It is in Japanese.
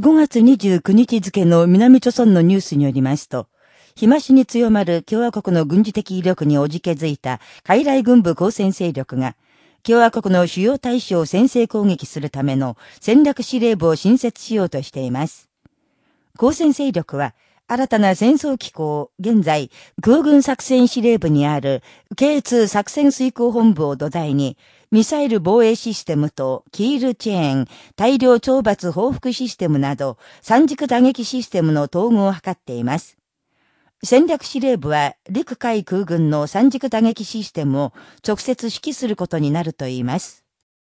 5月29日付の南朝村のニュースによりますと、日増しに強まる共和国の軍事的威力におじけづいた海来軍部交戦勢力が、共和国の主要対象を先制攻撃するための戦略司令部を新設しようとしています。交戦勢力は、新たな戦争機構、現在、空軍作戦司令部にある K2 作戦遂行本部を土台に、ミサイル防衛システムとキールチェーン、大量懲罰報復システムなど、三軸打撃システムの統合を図っています。戦略司令部は陸海空軍の三軸打撃システムを直接指揮することになるといいます。